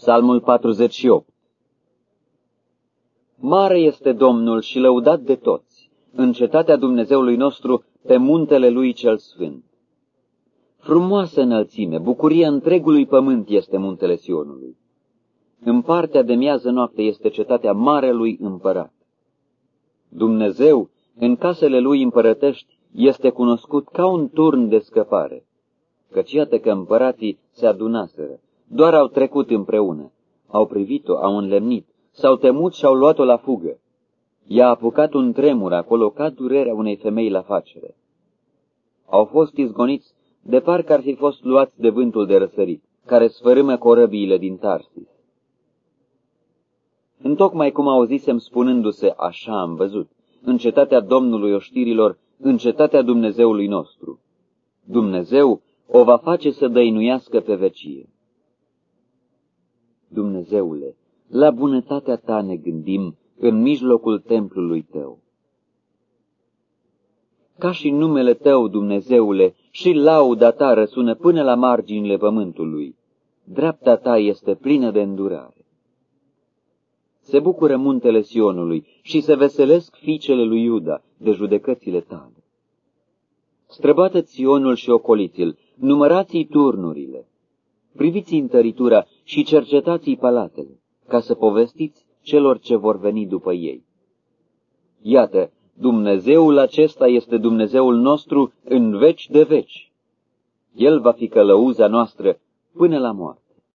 Psalmul 48 Mare este Domnul și lăudat de toți, în cetatea Dumnezeului nostru, pe muntele Lui cel Sfânt. Frumoasă înălțime, bucurie întregului pământ este muntele Sionului. În partea de miază noapte este cetatea Marelui Împărat. Dumnezeu, în casele Lui împărătești, este cunoscut ca un turn de scăpare, căci iată că împărații se adunaseră, doar au trecut împreună, au privit-o, au înlemnit, s-au temut și au luat-o la fugă. I-a apucat un tremur acolo ca durerea unei femei la facere. Au fost izgoniți de parcă ar fi fost luați de vântul de răsărit, care sfărâmă corăbiile din Tarsis. Întocmai cum auzisem spunându-se, așa am văzut, în cetatea Domnului oștirilor, în cetatea Dumnezeului nostru. Dumnezeu o va face să dăinuiască pe vecie. Dumnezeule, la bunătatea ta ne gândim în mijlocul templului tău. Ca și numele tău, Dumnezeule, și lauda ta răsună până la marginile pământului. Dreapta ta este plină de îndurare. Se bucură muntele Sionului și se veselesc fiicele lui Iuda de judecățile tale. Străbată Sionul și ocoliți-l, numărați turnurile, priviți întăritura și cercetați palatele, ca să povestiți celor ce vor veni după ei. Iată, Dumnezeul acesta este Dumnezeul nostru în veci de veci. El va fi călăuza noastră până la moarte.